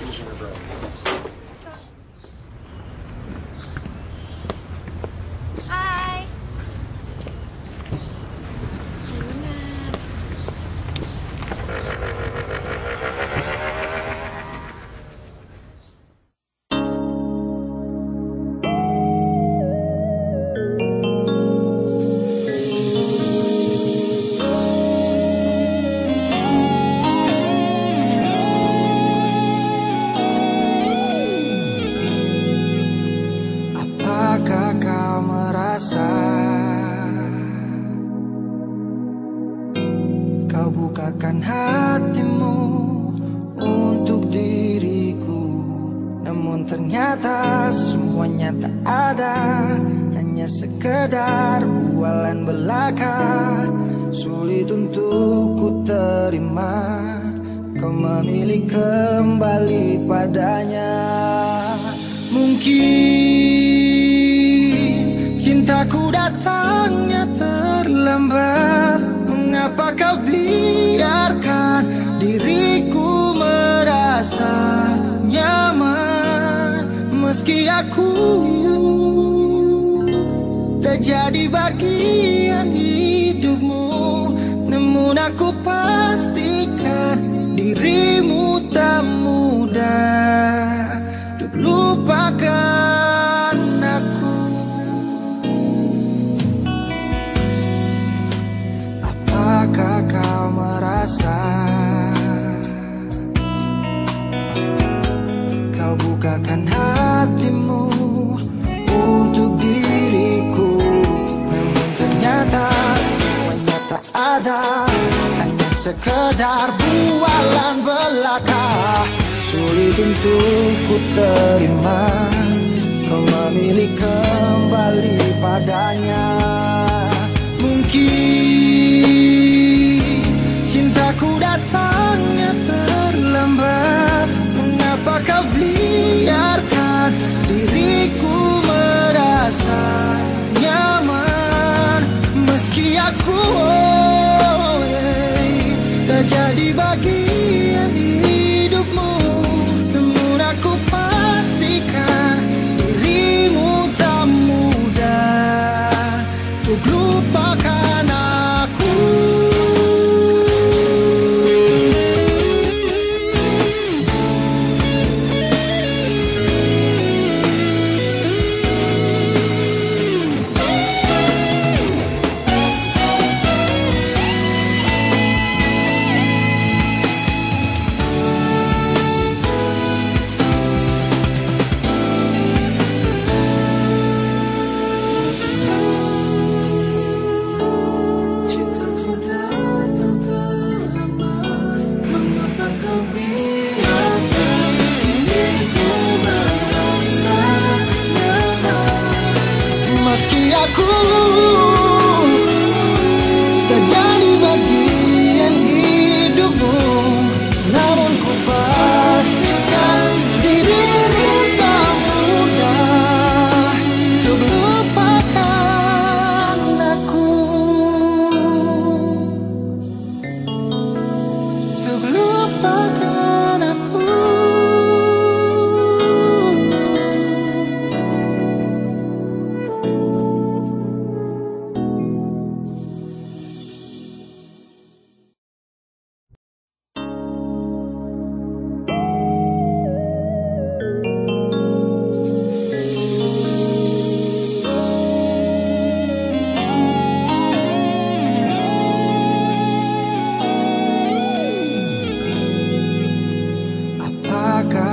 choosing your breath. rasa. Kau bukakan hatimu untuk diriku Namun ternyata semuanya tak ada. Hanya sekedar bualan belaka Sulit untuk ku terima. Kau memilih kembali padanya. Mungkin cintaku datangnya terlambat. Mengapa kau biarkan diriku merasa nyaman? Meski aku tak jadi bagian hidupmu sekedar bualan belaka. Sulit untuk ku terima Kau memilih kembali padanya. Mungkin cintaku datangnya terlambat. Mengapa kau biarkan diriku merasa nyaman? Meski aku yeah, tak tak jadi I got.